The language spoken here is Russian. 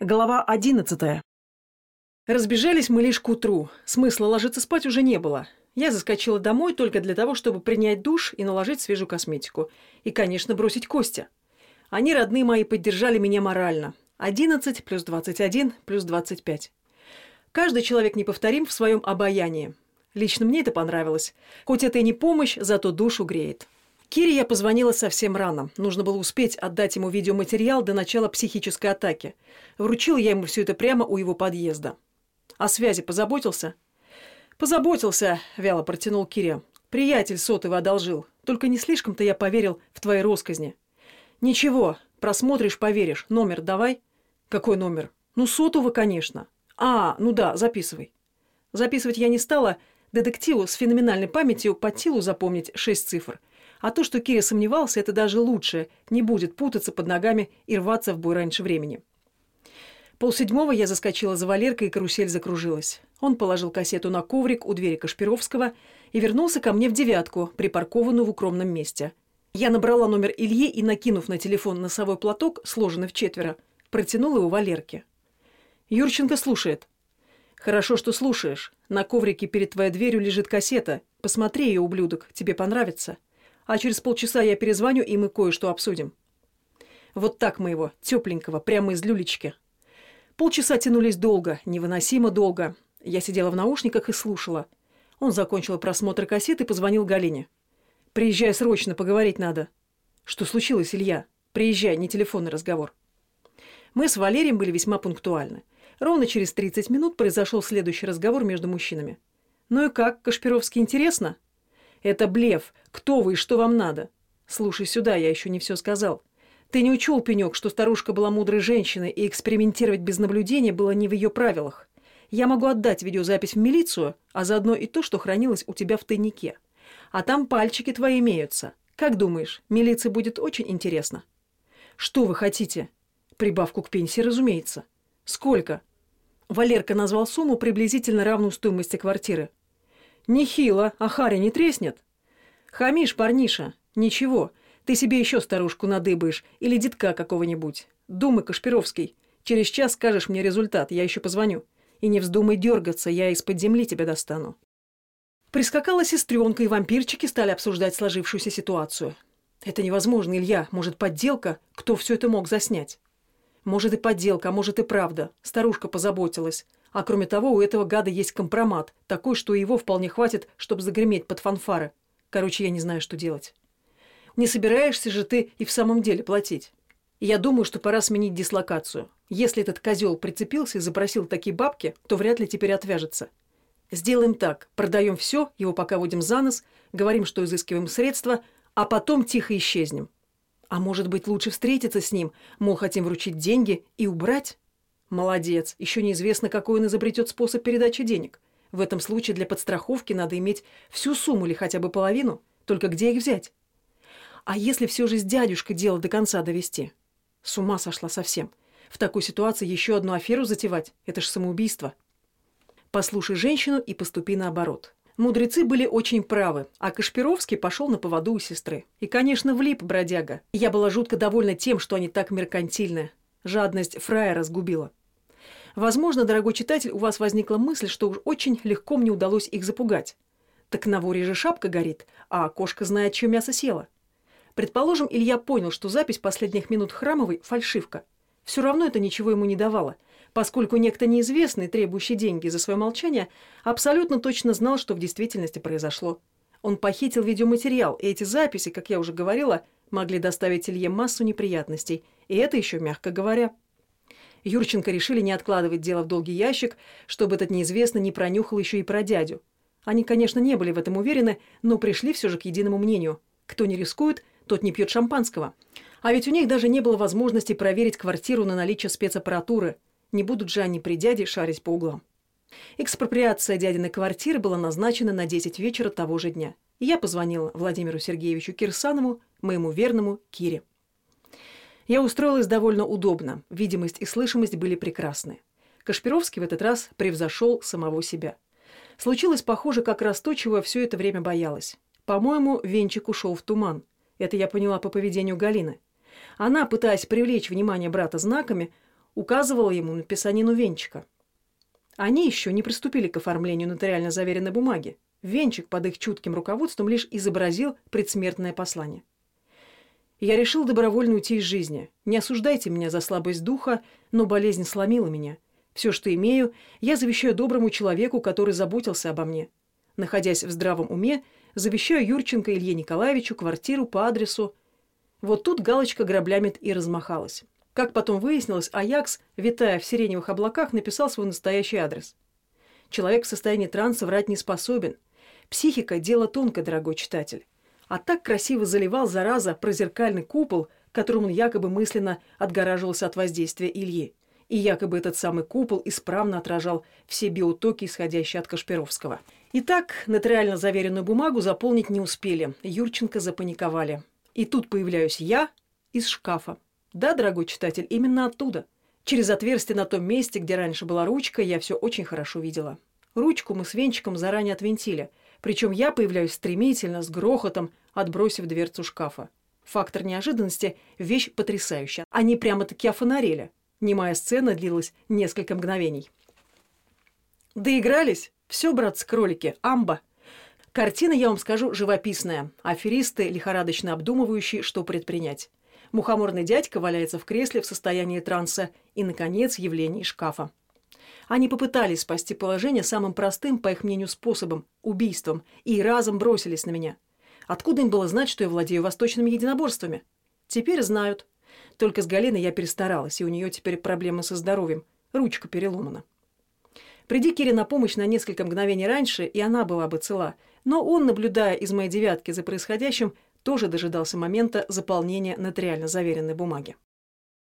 Глава одиннадцатая. Разбежались мы лишь к утру. Смысла ложиться спать уже не было. Я заскочила домой только для того, чтобы принять душ и наложить свежую косметику. И, конечно, бросить Костя. Они, родные мои, поддержали меня морально. Одиннадцать плюс двадцать один плюс двадцать пять. Каждый человек неповторим в своем обаянии. Лично мне это понравилось. Хоть это и не помощь, зато душу греет. Кире я позвонила совсем рано. Нужно было успеть отдать ему видеоматериал до начала психической атаки. Вручил я ему все это прямо у его подъезда. О связи позаботился? Позаботился, вяло протянул Кире. Приятель сотовый одолжил. Только не слишком-то я поверил в твои росказни. Ничего, просмотришь, поверишь. Номер давай. Какой номер? Ну, сотовый, конечно. А, ну да, записывай. Записывать я не стала. Детективу с феноменальной памятью по телу запомнить шесть цифр – а то, что Киря сомневался, это даже лучше, не будет путаться под ногами и рваться в бой раньше времени. Полседьмого я заскочила за Валеркой, и карусель закружилась. Он положил кассету на коврик у двери Кашпировского и вернулся ко мне в девятку, припаркованную в укромном месте. Я набрала номер Ильи и, накинув на телефон носовой платок, сложенный в четверо, протянула его Валерке. Юрченко слушает. «Хорошо, что слушаешь. На коврике перед твоей дверью лежит кассета. Посмотри ее, ублюдок, тебе понравится» а через полчаса я перезвоню, и мы кое-что обсудим. Вот так мы его, тепленького, прямо из люлечки. Полчаса тянулись долго, невыносимо долго. Я сидела в наушниках и слушала. Он закончил просмотр кассеты и позвонил Галине. «Приезжай срочно, поговорить надо». «Что случилось, Илья? Приезжай, не телефонный разговор». Мы с Валерием были весьма пунктуальны. Ровно через 30 минут произошел следующий разговор между мужчинами. «Ну и как, Кашпировский, интересно?» Это блеф. Кто вы и что вам надо? Слушай сюда, я еще не все сказал. Ты не учел, Пенек, что старушка была мудрой женщиной, и экспериментировать без наблюдения было не в ее правилах. Я могу отдать видеозапись в милицию, а заодно и то, что хранилось у тебя в тайнике. А там пальчики твои имеются. Как думаешь, милиции будет очень интересно? Что вы хотите? Прибавку к пенсии, разумеется. Сколько? Валерка назвал сумму приблизительно равную стоимости квартиры. Нехило, а Харя не треснет? Хамишь, парниша. Ничего, ты себе еще старушку надыбаешь или детка какого-нибудь. Думай, Кашпировский. Через час скажешь мне результат, я еще позвоню. И не вздумай дергаться, я из-под земли тебя достану. Прискакала сестренка, и вампирчики стали обсуждать сложившуюся ситуацию. Это невозможно, Илья. Может, подделка? Кто все это мог заснять? Может, и подделка, а может, и правда. Старушка позаботилась. А кроме того, у этого гада есть компромат, такой, что его вполне хватит, чтобы загреметь под фанфары. Короче, я не знаю, что делать. Не собираешься же ты и в самом деле платить. я думаю, что пора сменить дислокацию. Если этот козел прицепился и запросил такие бабки, то вряд ли теперь отвяжется. Сделаем так. Продаем все, его пока водим за нос, говорим, что изыскиваем средства, а потом тихо исчезнем. А может быть, лучше встретиться с ним, мол, хотим вручить деньги и убрать? Молодец. Еще неизвестно, какой он изобретет способ передачи денег. В этом случае для подстраховки надо иметь всю сумму или хотя бы половину. Только где их взять? А если все же с дядюшкой дело до конца довести? С ума сошла совсем. В такой ситуации еще одну аферу затевать – это ж самоубийство. Послушай женщину и поступи наоборот. Мудрецы были очень правы, а Кашпировский пошел на поводу у сестры. И, конечно, влип бродяга. Я была жутко довольна тем, что они так меркантильны. Жадность фрая разгубила. Возможно, дорогой читатель, у вас возникла мысль, что уж очень легко мне удалось их запугать. Так на воре же шапка горит, а кошка знает, чье мясо села. Предположим, Илья понял, что запись последних минут Храмовой – фальшивка. Все равно это ничего ему не давало, поскольку некто неизвестный, требующий деньги за свое молчание, абсолютно точно знал, что в действительности произошло. Он похитил видеоматериал, и эти записи, как я уже говорила, могли доставить Илье массу неприятностей, и это еще мягко говоря. Юрченко решили не откладывать дело в долгий ящик, чтобы этот неизвестный не пронюхал еще и про дядю. Они, конечно, не были в этом уверены, но пришли все же к единому мнению. Кто не рискует, тот не пьет шампанского. А ведь у них даже не было возможности проверить квартиру на наличие спецаппаратуры. Не будут же они при дяде шарить по углам. Экспроприация дядиной квартиры была назначена на 10 вечера того же дня. Я позвонила Владимиру Сергеевичу Кирсанову, моему верному Кире. Я устроилась довольно удобно, видимость и слышимость были прекрасны. Кашпировский в этот раз превзошел самого себя. Случилось, похоже, как раз то, чего все это время боялась. По-моему, Венчик ушел в туман. Это я поняла по поведению Галины. Она, пытаясь привлечь внимание брата знаками, указывала ему на писанину венчика. Они еще не приступили к оформлению нотариально заверенной бумаги. Венчик под их чутким руководством лишь изобразил предсмертное послание. Я решил добровольно уйти из жизни. Не осуждайте меня за слабость духа, но болезнь сломила меня. Все, что имею, я завещаю доброму человеку, который заботился обо мне. Находясь в здравом уме, завещаю Юрченко Илье Николаевичу квартиру по адресу. Вот тут галочка граблями и размахалась. Как потом выяснилось, Аякс, витая в сиреневых облаках, написал свой настоящий адрес. Человек в состоянии транса врать не способен. Психика – дело тонкое, дорогой читатель а так красиво заливал, зараза, прозеркальный купол, которым он якобы мысленно отгораживался от воздействия Ильи. И якобы этот самый купол исправно отражал все биотоки, исходящие от Кашпировского. Итак, нотариально заверенную бумагу заполнить не успели. Юрченко запаниковали. И тут появляюсь я из шкафа. Да, дорогой читатель, именно оттуда. Через отверстие на том месте, где раньше была ручка, я все очень хорошо видела. Ручку мы с венчиком заранее отвинтили – причем я появляюсь стремительно, с грохотом, отбросив дверцу шкафа. Фактор неожиданности – вещь потрясающая. Они прямо-таки офонарели. Немая сцена длилась несколько мгновений. Доигрались? Все, братцы-кролики, амба. Картина, я вам скажу, живописная. Аферисты, лихорадочно обдумывающие, что предпринять. Мухоморный дядька валяется в кресле в состоянии транса. И, наконец, явление шкафа. Они попытались спасти положение самым простым, по их мнению, способом – убийством, и разом бросились на меня. Откуда им было знать, что я владею восточными единоборствами? Теперь знают. Только с Галиной я перестаралась, и у нее теперь проблемы со здоровьем. Ручка переломана. Приди Кире на помощь на несколько мгновений раньше, и она была бы цела. Но он, наблюдая из моей девятки за происходящим, тоже дожидался момента заполнения нотариально заверенной бумаги.